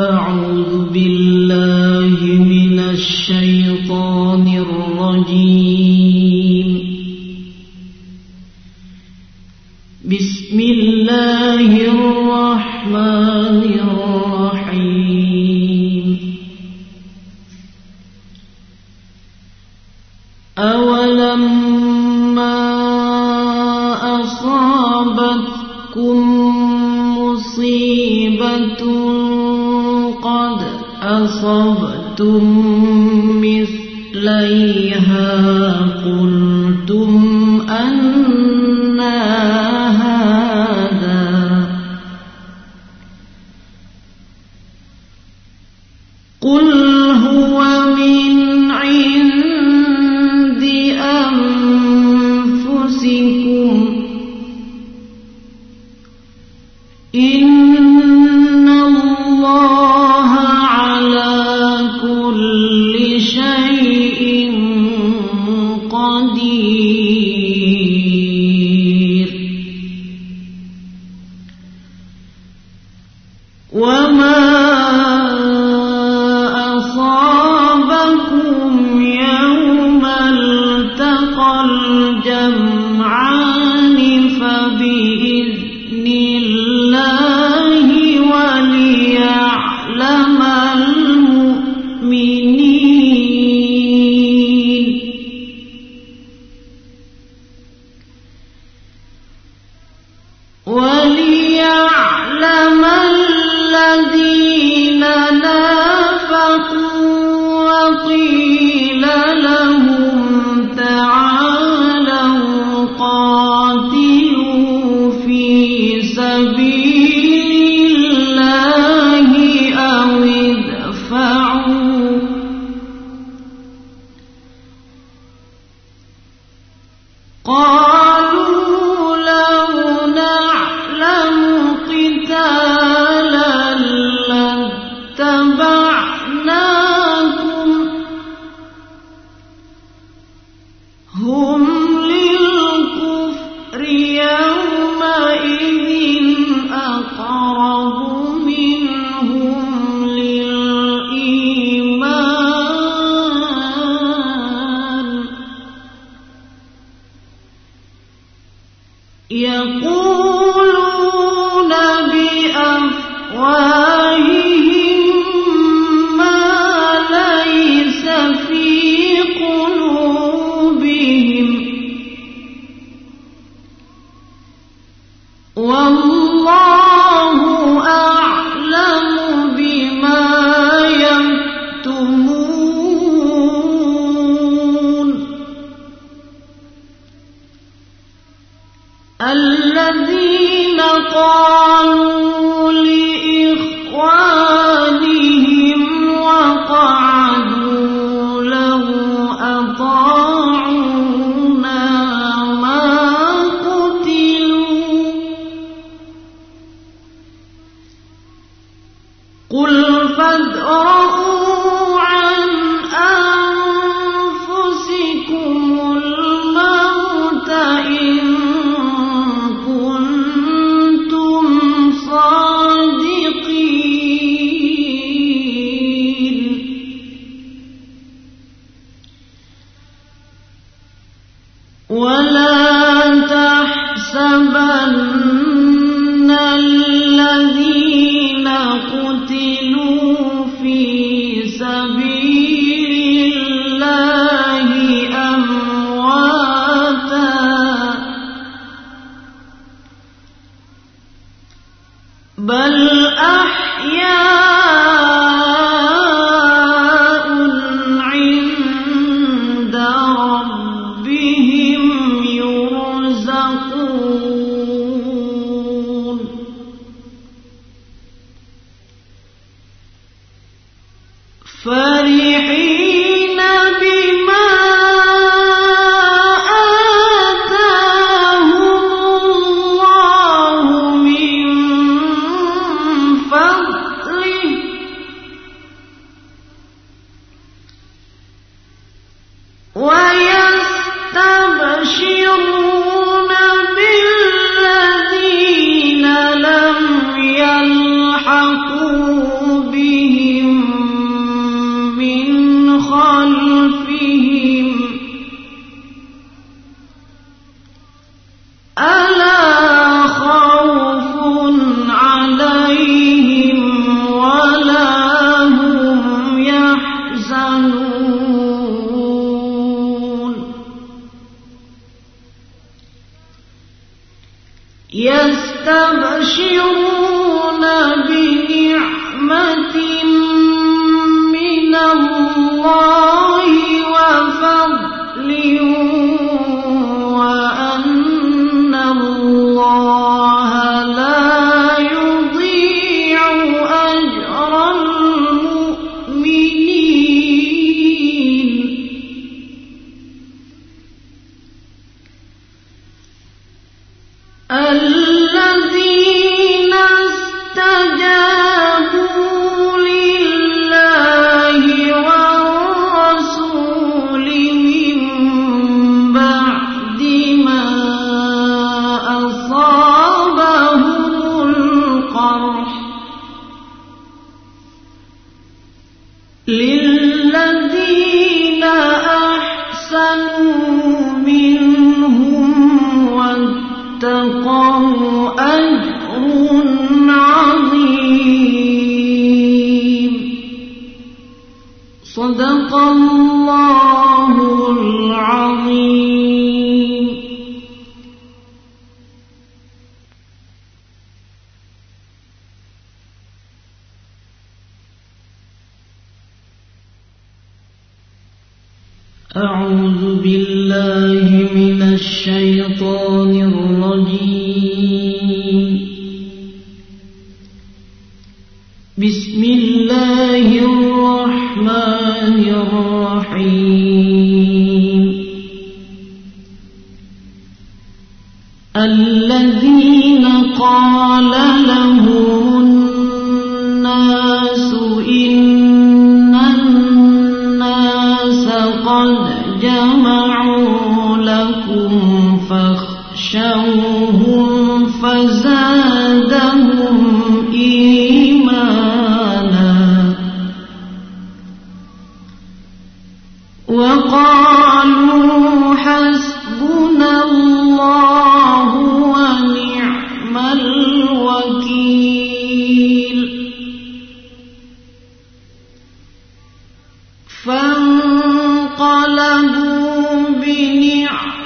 أعوذ بالله إن والله al الشيطان الرجيم.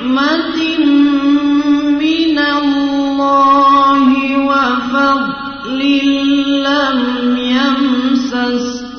بنعمة من الله وفضل لم يمسسهم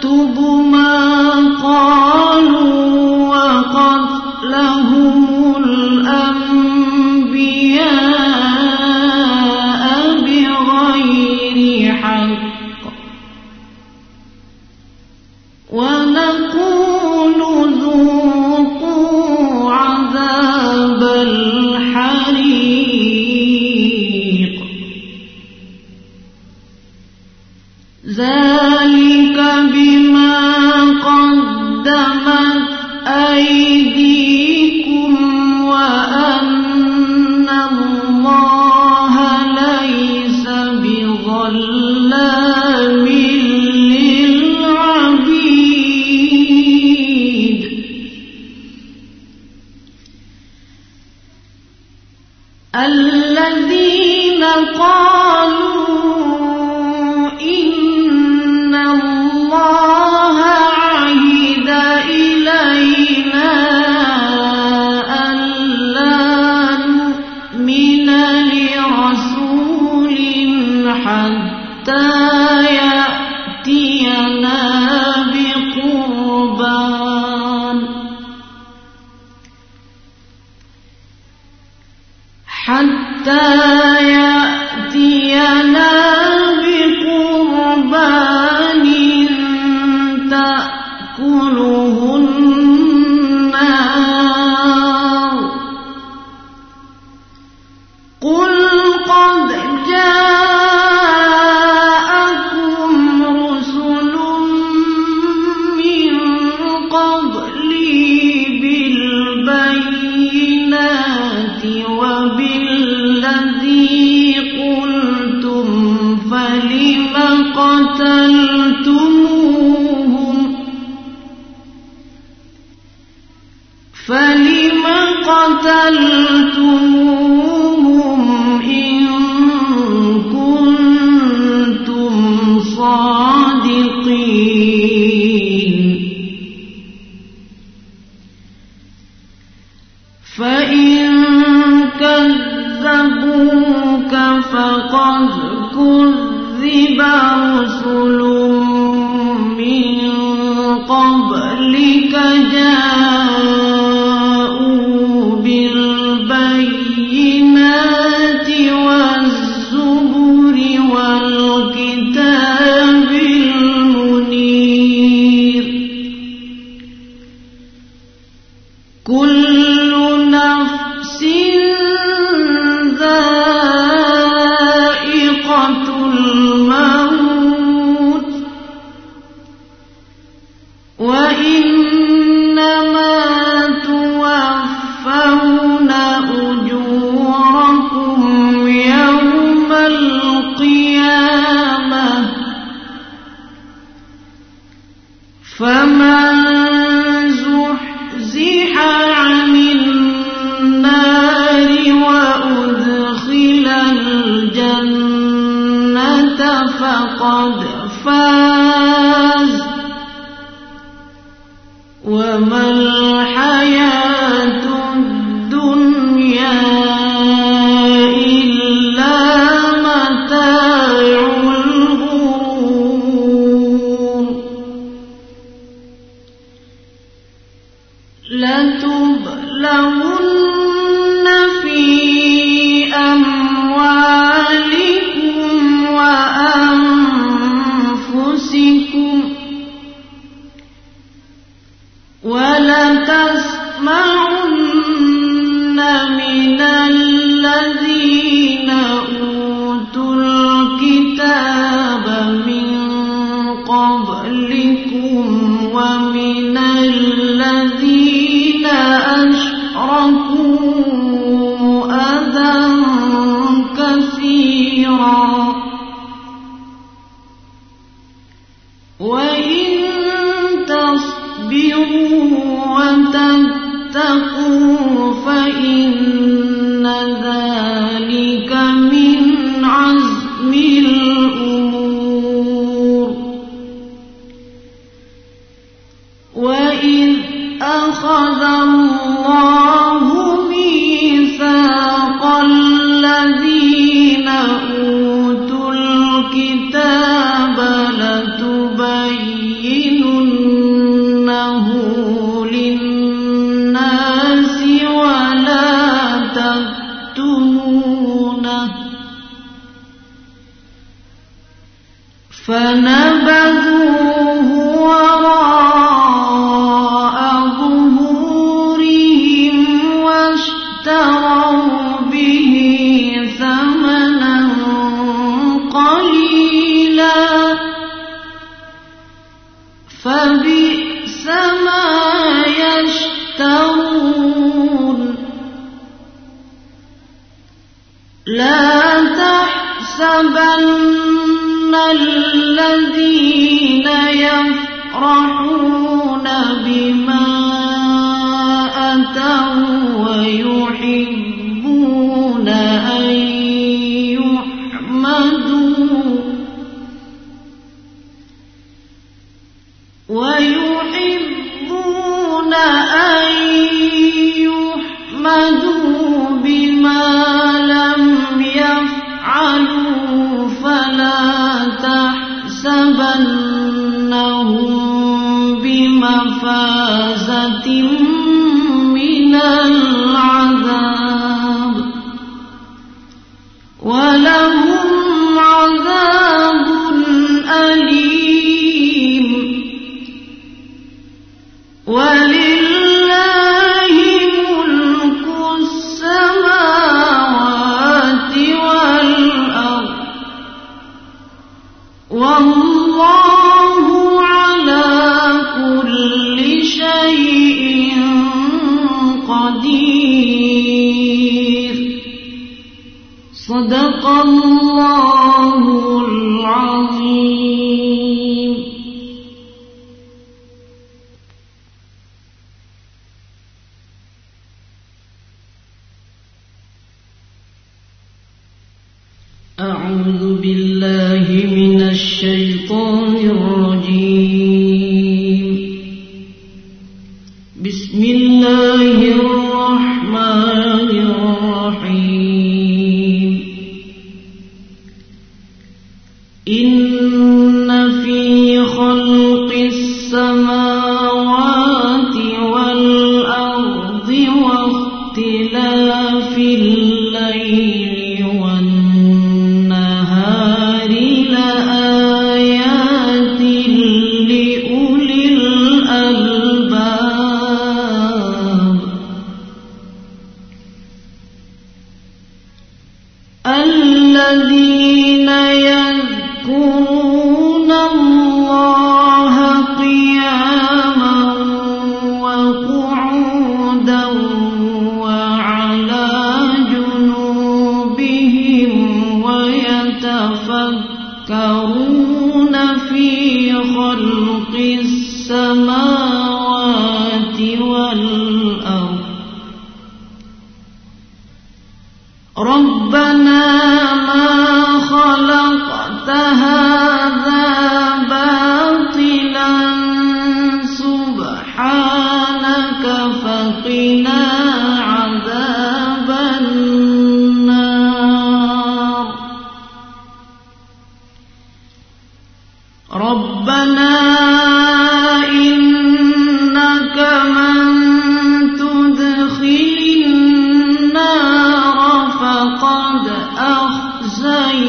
تكتب ما الكتاب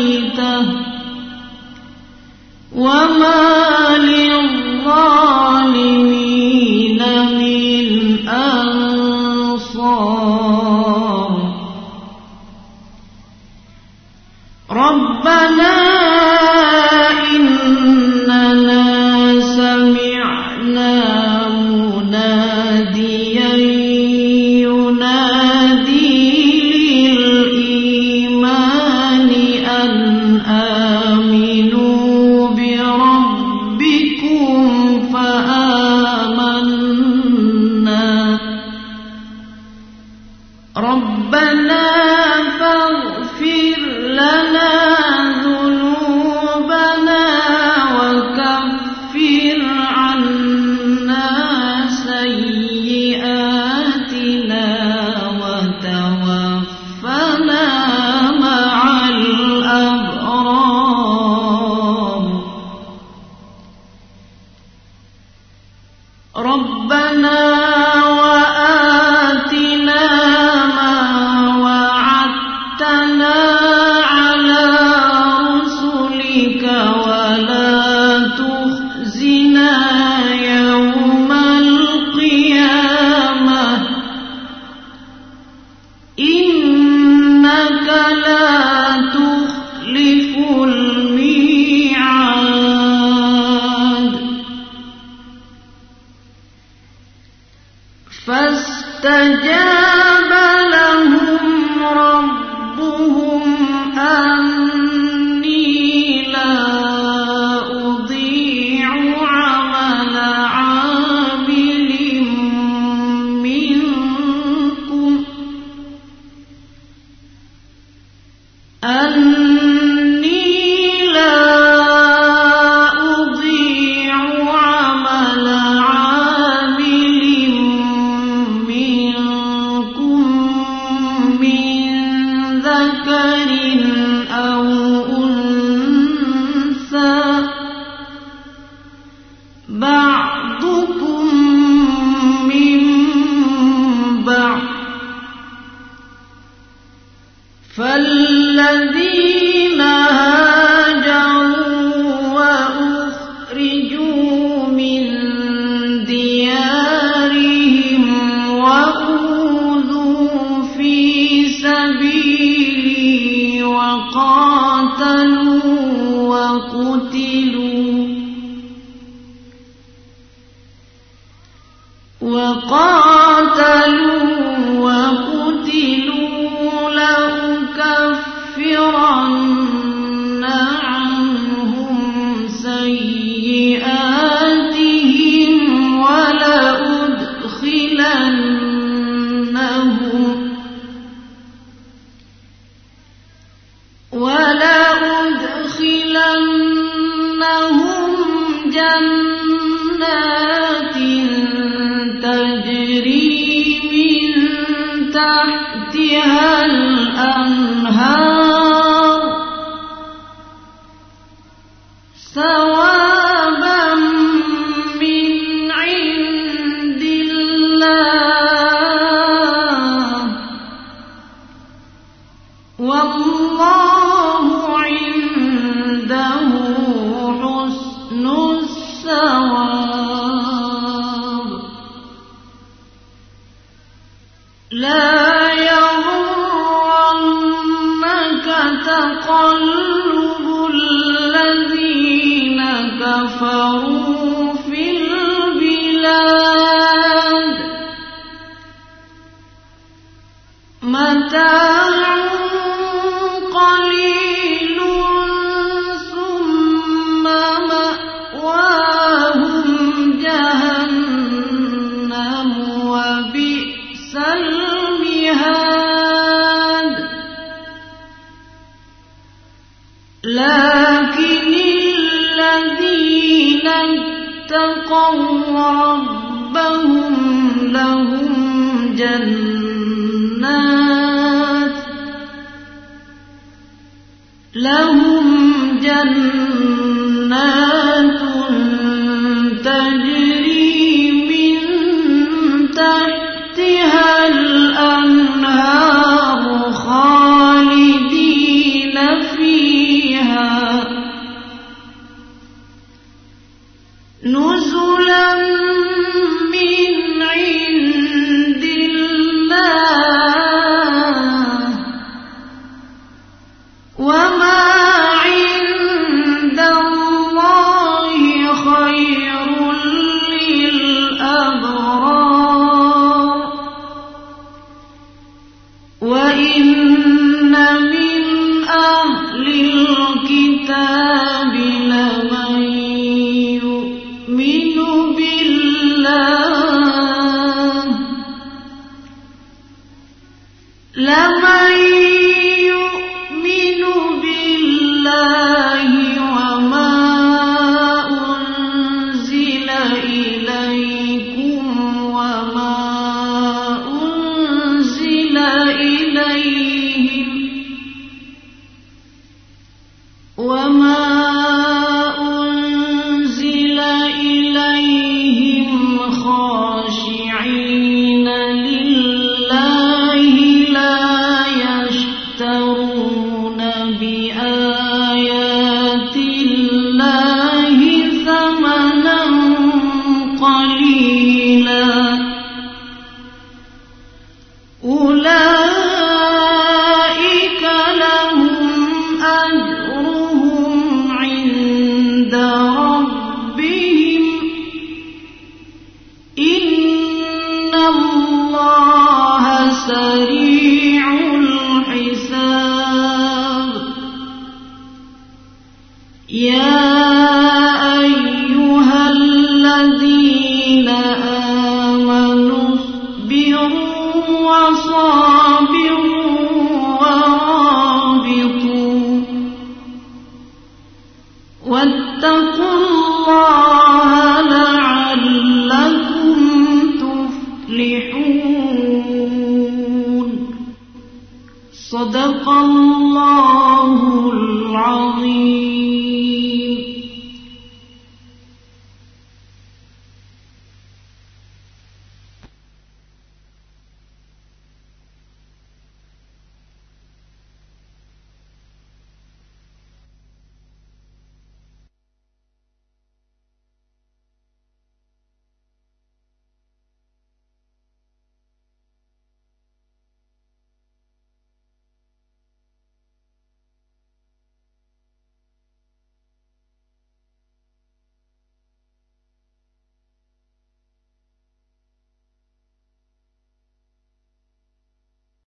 أخزيته وما للظالمين من أنصار. ربنا أني لأكفرن